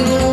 you